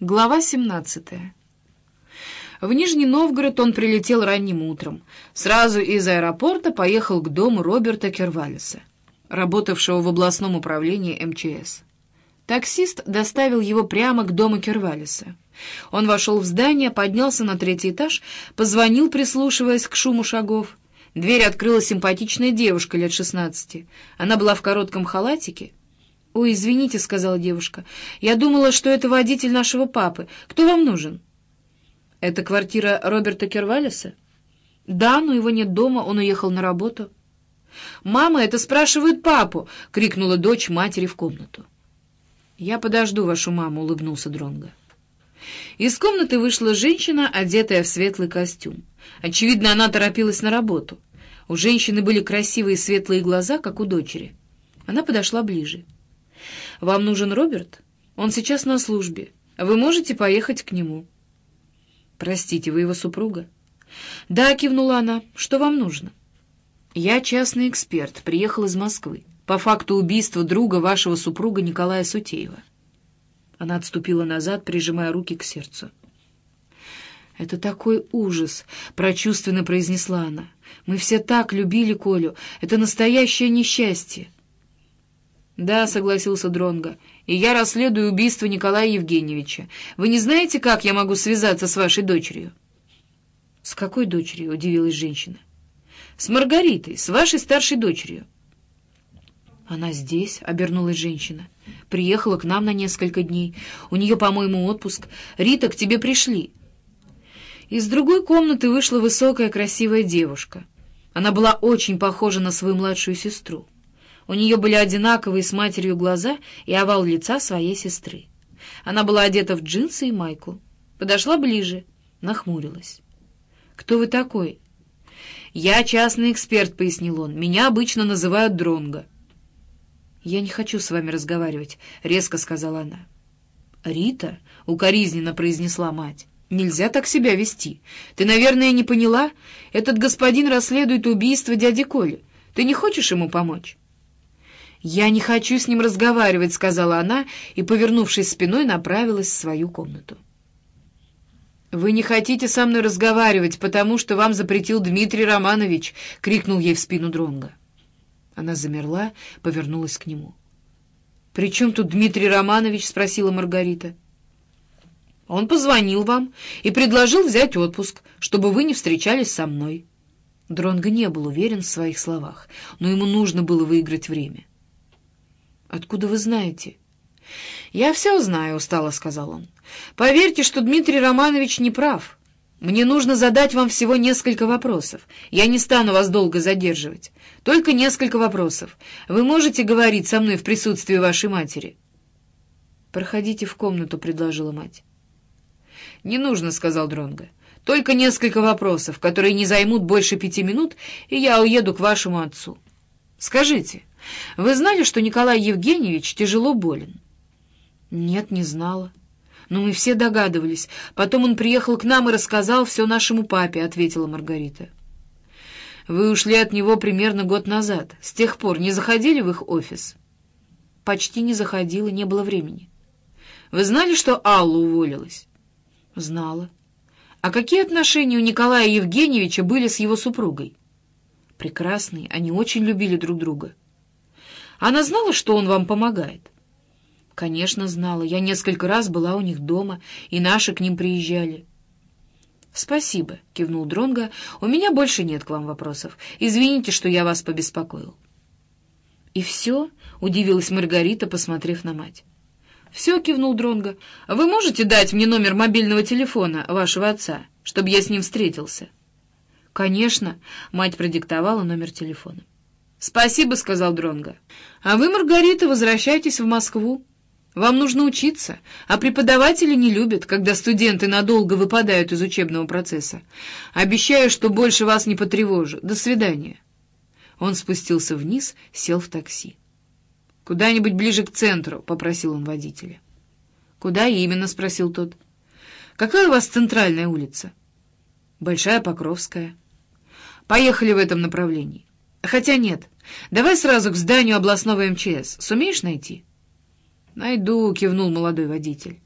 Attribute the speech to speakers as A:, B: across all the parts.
A: Глава 17. В Нижний Новгород он прилетел ранним утром. Сразу из аэропорта поехал к дому Роберта Кервалиса, работавшего в областном управлении МЧС. Таксист доставил его прямо к дому Кервалиса. Он вошел в здание, поднялся на третий этаж, позвонил, прислушиваясь к шуму шагов. Дверь открыла симпатичная девушка лет шестнадцати. Она была в коротком халатике, «Ой, извините», — сказала девушка. «Я думала, что это водитель нашего папы. Кто вам нужен?» «Это квартира Роберта Кервалиса?» «Да, но его нет дома, он уехал на работу». «Мама, это спрашивает папу!» — крикнула дочь матери в комнату. «Я подожду вашу маму», — улыбнулся Дронго. Из комнаты вышла женщина, одетая в светлый костюм. Очевидно, она торопилась на работу. У женщины были красивые светлые глаза, как у дочери. Она подошла ближе. «Вам нужен Роберт? Он сейчас на службе. Вы можете поехать к нему». «Простите, вы его супруга?» «Да», — кивнула она. «Что вам нужно?» «Я частный эксперт, приехал из Москвы. По факту убийства друга вашего супруга Николая Сутеева». Она отступила назад, прижимая руки к сердцу. «Это такой ужас!» — прочувственно произнесла она. «Мы все так любили Колю. Это настоящее несчастье!» «Да», — согласился Дронго, — «и я расследую убийство Николая Евгеньевича. Вы не знаете, как я могу связаться с вашей дочерью?» «С какой дочерью?» — удивилась женщина. «С Маргаритой, с вашей старшей дочерью». «Она здесь?» — обернулась женщина. «Приехала к нам на несколько дней. У нее, по-моему, отпуск. Рита, к тебе пришли». Из другой комнаты вышла высокая красивая девушка. Она была очень похожа на свою младшую сестру. У нее были одинаковые с матерью глаза и овал лица своей сестры. Она была одета в джинсы и майку. Подошла ближе, нахмурилась. «Кто вы такой?» «Я частный эксперт», — пояснил он. «Меня обычно называют Дронго». «Я не хочу с вами разговаривать», — резко сказала она. «Рита?» — укоризненно произнесла мать. «Нельзя так себя вести. Ты, наверное, не поняла? Этот господин расследует убийство дяди Коли. Ты не хочешь ему помочь?» «Я не хочу с ним разговаривать», — сказала она и, повернувшись спиной, направилась в свою комнату. «Вы не хотите со мной разговаривать, потому что вам запретил Дмитрий Романович!» — крикнул ей в спину Дронга. Она замерла, повернулась к нему. «При чем тут Дмитрий Романович?» — спросила Маргарита. «Он позвонил вам и предложил взять отпуск, чтобы вы не встречались со мной». Дронго не был уверен в своих словах, но ему нужно было выиграть время. «Откуда вы знаете?» «Я все знаю», — устало сказал он. «Поверьте, что Дмитрий Романович не прав. Мне нужно задать вам всего несколько вопросов. Я не стану вас долго задерживать. Только несколько вопросов. Вы можете говорить со мной в присутствии вашей матери?» «Проходите в комнату», — предложила мать. «Не нужно», — сказал Дронго. «Только несколько вопросов, которые не займут больше пяти минут, и я уеду к вашему отцу. Скажите, вы знали, что Николай Евгеньевич тяжело болен? Нет, не знала. Но мы все догадывались. Потом он приехал к нам и рассказал все нашему папе, ответила Маргарита. Вы ушли от него примерно год назад. С тех пор не заходили в их офис? Почти не заходила, не было времени. Вы знали, что Алла уволилась? Знала. А какие отношения у Николая Евгеньевича были с его супругой? Прекрасные, они очень любили друг друга. Она знала, что он вам помогает? Конечно, знала. Я несколько раз была у них дома, и наши к ним приезжали. «Спасибо», — кивнул Дронга. «У меня больше нет к вам вопросов. Извините, что я вас побеспокоил». «И все?» — удивилась Маргарита, посмотрев на мать. «Все», — кивнул Дронга. «Вы можете дать мне номер мобильного телефона вашего отца, чтобы я с ним встретился?» «Конечно», — мать продиктовала номер телефона. «Спасибо», — сказал Дронга. «А вы, Маргарита, возвращайтесь в Москву. Вам нужно учиться, а преподаватели не любят, когда студенты надолго выпадают из учебного процесса. Обещаю, что больше вас не потревожу. До свидания». Он спустился вниз, сел в такси. «Куда-нибудь ближе к центру», — попросил он водителя. «Куда именно?» — спросил тот. «Какая у вас центральная улица?» «Большая Покровская». «Поехали в этом направлении». Хотя нет. Давай сразу к зданию областного МЧС. Сумеешь найти? Найду, кивнул молодой водитель.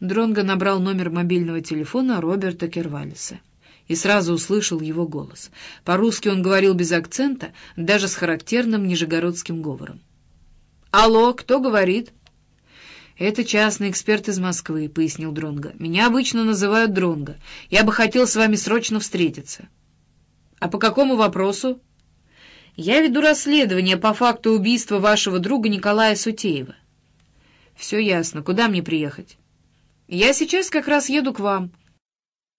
A: Дронго набрал номер мобильного телефона Роберта Кервалиса и сразу услышал его голос. По-русски он говорил без акцента, даже с характерным нижегородским говором. «Алло, кто говорит?» «Это частный эксперт из Москвы», — пояснил Дронго. «Меня обычно называют Дронго. Я бы хотел с вами срочно встретиться». «А по какому вопросу?» «Я веду расследование по факту убийства вашего друга Николая Сутеева». «Все ясно. Куда мне приехать?» Я сейчас как раз еду к вам.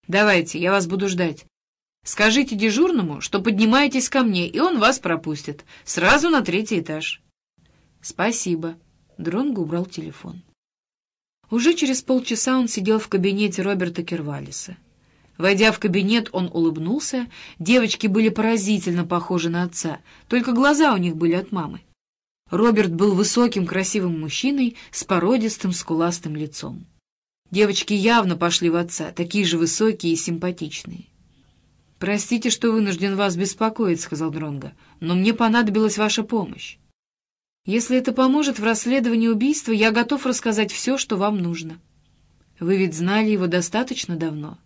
A: Давайте, я вас буду ждать. Скажите дежурному, что поднимаетесь ко мне, и он вас пропустит. Сразу на третий этаж. Спасибо. Дронго убрал телефон. Уже через полчаса он сидел в кабинете Роберта Кервалиса. Войдя в кабинет, он улыбнулся. Девочки были поразительно похожи на отца, только глаза у них были от мамы. Роберт был высоким, красивым мужчиной с породистым, скуластым лицом. Девочки явно пошли в отца, такие же высокие и симпатичные. «Простите, что вынужден вас беспокоить», — сказал Дронго, — «но мне понадобилась ваша помощь. Если это поможет в расследовании убийства, я готов рассказать все, что вам нужно. Вы ведь знали его достаточно давно».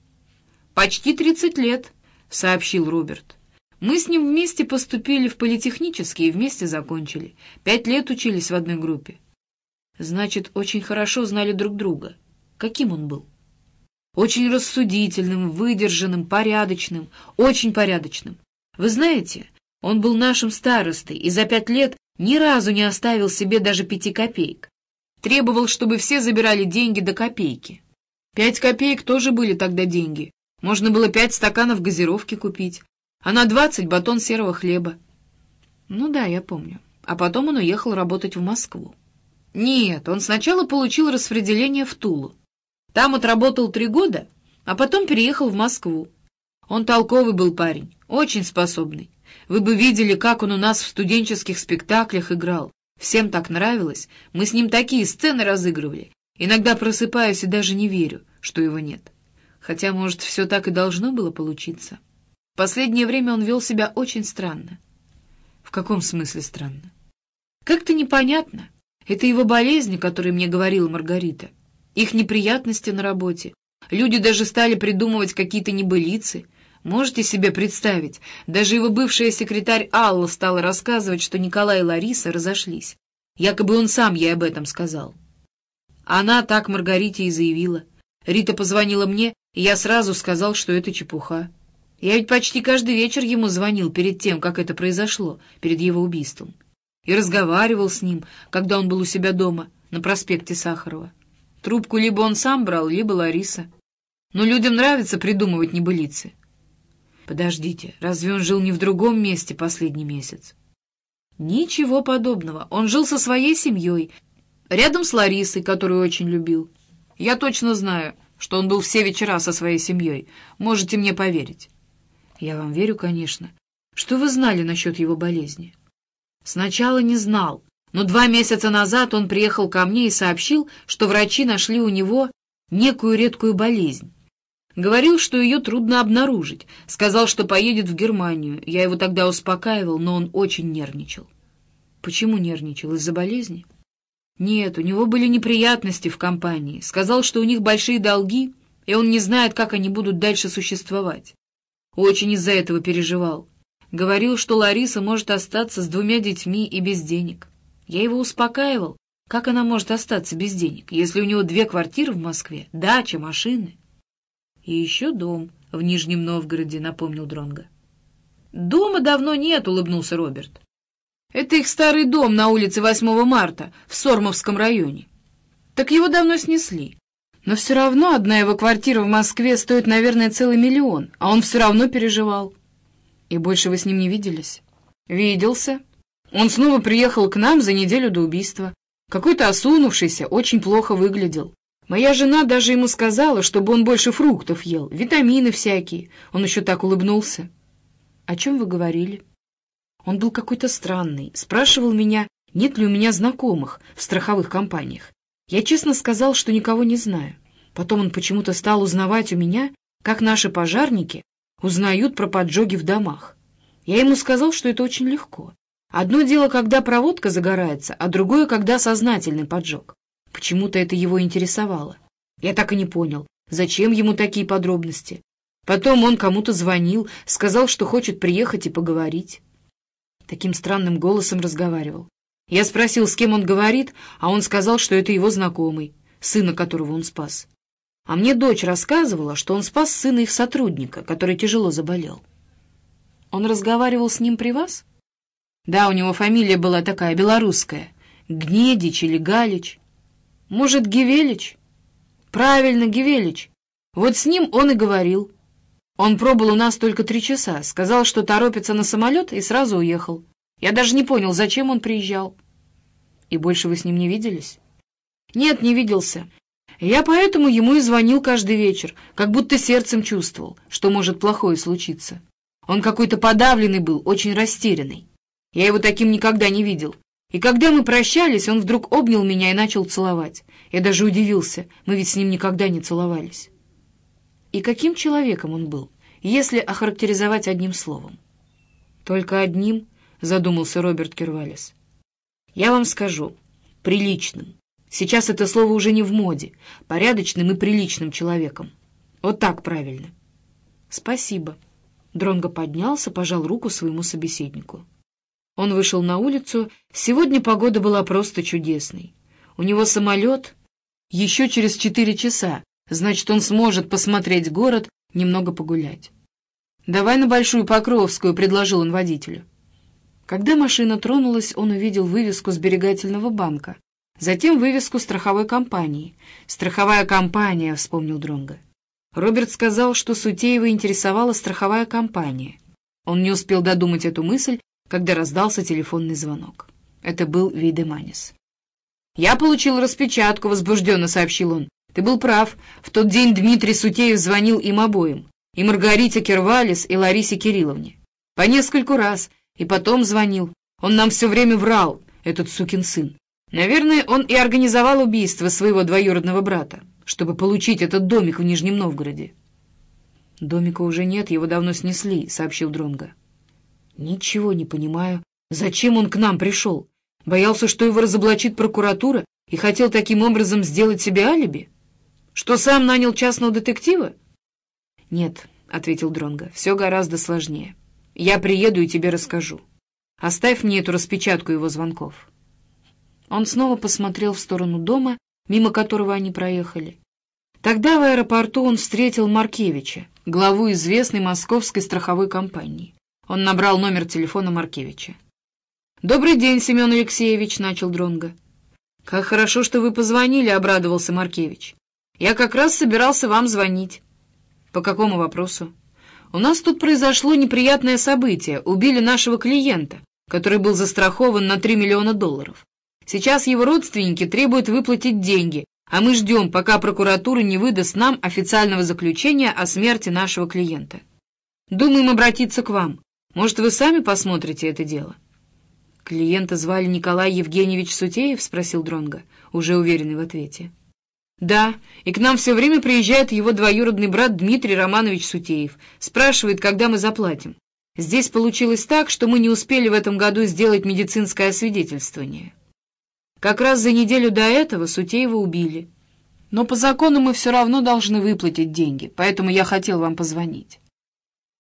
A: «Почти тридцать лет», — сообщил Роберт. «Мы с ним вместе поступили в политехнический и вместе закончили. Пять лет учились в одной группе». «Значит, очень хорошо знали друг друга». Каким он был? Очень рассудительным, выдержанным, порядочным, очень порядочным. Вы знаете, он был нашим старостой и за пять лет ни разу не оставил себе даже пяти копеек. Требовал, чтобы все забирали деньги до копейки. Пять копеек тоже были тогда деньги. Можно было пять стаканов газировки купить, а на двадцать батон серого хлеба. Ну да, я помню. А потом он уехал работать в Москву. Нет, он сначала получил распределение в Тулу. Там отработал три года, а потом переехал в Москву. Он толковый был парень, очень способный. Вы бы видели, как он у нас в студенческих спектаклях играл. Всем так нравилось. Мы с ним такие сцены разыгрывали. Иногда просыпаюсь и даже не верю, что его нет. Хотя, может, все так и должно было получиться. В последнее время он вел себя очень странно. В каком смысле странно? Как-то непонятно. Это его болезнь, о которой мне говорила Маргарита их неприятности на работе. Люди даже стали придумывать какие-то небылицы. Можете себе представить, даже его бывшая секретарь Алла стала рассказывать, что Николай и Лариса разошлись. Якобы он сам ей об этом сказал. Она так Маргарите и заявила. Рита позвонила мне, я сразу сказал, что это чепуха. Я ведь почти каждый вечер ему звонил перед тем, как это произошло, перед его убийством. И разговаривал с ним, когда он был у себя дома, на проспекте Сахарова. Трубку либо он сам брал, либо Лариса. Но людям нравится придумывать небылицы. Подождите, разве он жил не в другом месте последний месяц? Ничего подобного. Он жил со своей семьей, рядом с Ларисой, которую очень любил. Я точно знаю, что он был все вечера со своей семьей. Можете мне поверить. Я вам верю, конечно. Что вы знали насчет его болезни? Сначала не знал, но два месяца назад он приехал ко мне и сообщил, что врачи нашли у него некую редкую болезнь. Говорил, что ее трудно обнаружить. Сказал, что поедет в Германию. Я его тогда успокаивал, но он очень нервничал. Почему нервничал? Из-за болезни? Нет, у него были неприятности в компании. Сказал, что у них большие долги, и он не знает, как они будут дальше существовать. Очень из-за этого переживал. Говорил, что Лариса может остаться с двумя детьми и без денег. Я его успокаивал. Как она может остаться без денег, если у него две квартиры в Москве, дача, машины? И еще дом в Нижнем Новгороде, напомнил Дронга. Дома давно нет, улыбнулся Роберт. Это их старый дом на улице 8 марта в Сормовском районе. Так его давно снесли. Но все равно одна его квартира в Москве стоит, наверное, целый миллион, а он все равно переживал. И больше вы с ним не виделись? Виделся. Он снова приехал к нам за неделю до убийства. Какой-то осунувшийся, очень плохо выглядел. Моя жена даже ему сказала, чтобы он больше фруктов ел, витамины всякие. Он еще так улыбнулся. «О чем вы говорили?» Он был какой-то странный, спрашивал меня, нет ли у меня знакомых в страховых компаниях. Я честно сказал, что никого не знаю. Потом он почему-то стал узнавать у меня, как наши пожарники узнают про поджоги в домах. Я ему сказал, что это очень легко. Одно дело, когда проводка загорается, а другое, когда сознательный поджог. Почему-то это его интересовало. Я так и не понял, зачем ему такие подробности. Потом он кому-то звонил, сказал, что хочет приехать и поговорить. Таким странным голосом разговаривал. Я спросил, с кем он говорит, а он сказал, что это его знакомый, сына которого он спас. А мне дочь рассказывала, что он спас сына их сотрудника, который тяжело заболел. Он разговаривал с ним при вас? Да, у него фамилия была такая, белорусская. Гнедич или Галич. Может, Гевелич? Правильно, Гевелич. Вот с ним он и говорил. Он пробыл у нас только три часа, сказал, что торопится на самолет, и сразу уехал. Я даже не понял, зачем он приезжал. И больше вы с ним не виделись? Нет, не виделся. Я поэтому ему и звонил каждый вечер, как будто сердцем чувствовал, что может плохое случиться. Он какой-то подавленный был, очень растерянный. Я его таким никогда не видел. И когда мы прощались, он вдруг обнял меня и начал целовать. Я даже удивился, мы ведь с ним никогда не целовались. И каким человеком он был, если охарактеризовать одним словом? Только одним, задумался Роберт Кервалес. Я вам скажу, приличным. Сейчас это слово уже не в моде. Порядочным и приличным человеком. Вот так правильно. Спасибо. Дронго поднялся, пожал руку своему собеседнику. Он вышел на улицу. Сегодня погода была просто чудесной. У него самолет еще через четыре часа, значит, он сможет посмотреть город, немного погулять. «Давай на Большую Покровскую», — предложил он водителю. Когда машина тронулась, он увидел вывеску сберегательного банка. Затем вывеску страховой компании. «Страховая компания», — вспомнил Дронга. Роберт сказал, что Сутеева интересовала страховая компания. Он не успел додумать эту мысль, когда раздался телефонный звонок. Это был Вейдеманис. «Я получил распечатку», — возбужденно сообщил он. «Ты был прав. В тот день Дмитрий Сутеев звонил им обоим. И Маргарите Кервалис, и Ларисе Кирилловне. По нескольку раз. И потом звонил. Он нам все время врал, этот сукин сын. Наверное, он и организовал убийство своего двоюродного брата, чтобы получить этот домик в Нижнем Новгороде. «Домика уже нет, его давно снесли», — сообщил Дронга. «Ничего не понимаю. Зачем он к нам пришел? Боялся, что его разоблачит прокуратура и хотел таким образом сделать себе алиби? Что сам нанял частного детектива?» «Нет», — ответил Дронга, — «все гораздо сложнее. Я приеду и тебе расскажу. Оставь мне эту распечатку его звонков». Он снова посмотрел в сторону дома, мимо которого они проехали. Тогда в аэропорту он встретил Маркевича, главу известной московской страховой компании. Он набрал номер телефона Маркевича. «Добрый день, Семен Алексеевич», — начал Дронга. «Как хорошо, что вы позвонили», — обрадовался Маркевич. «Я как раз собирался вам звонить». «По какому вопросу?» «У нас тут произошло неприятное событие. Убили нашего клиента, который был застрахован на 3 миллиона долларов. Сейчас его родственники требуют выплатить деньги, а мы ждем, пока прокуратура не выдаст нам официального заключения о смерти нашего клиента. Думаем обратиться к вам. Может, вы сами посмотрите это дело?» «Клиента звали Николай Евгеньевич Сутеев?» — спросил Дронга, уже уверенный в ответе. «Да, и к нам все время приезжает его двоюродный брат Дмитрий Романович Сутеев. Спрашивает, когда мы заплатим. Здесь получилось так, что мы не успели в этом году сделать медицинское освидетельствование. Как раз за неделю до этого Сутеева убили. Но по закону мы все равно должны выплатить деньги, поэтому я хотел вам позвонить.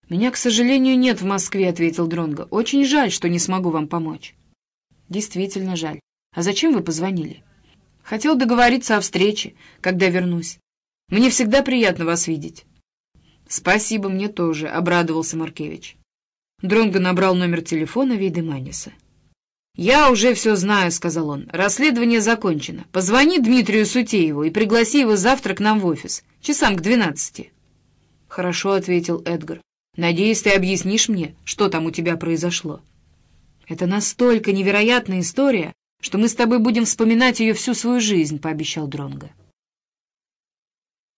A: «Меня, к сожалению, нет в Москве», — ответил Дронго. «Очень жаль, что не смогу вам помочь». «Действительно жаль. А зачем вы позвонили?» «Хотел договориться о встрече, когда вернусь. Мне всегда приятно вас видеть». «Спасибо, мне тоже», — обрадовался Маркевич. Дронго набрал номер телефона Вейдеманиса. «Я уже все знаю», — сказал он. «Расследование закончено. Позвони Дмитрию Сутееву и пригласи его завтра к нам в офис, часам к двенадцати». «Хорошо», — ответил Эдгар. «Надеюсь, ты объяснишь мне, что там у тебя произошло». «Это настолько невероятная история, что мы с тобой будем вспоминать ее всю свою жизнь», — пообещал Дронго.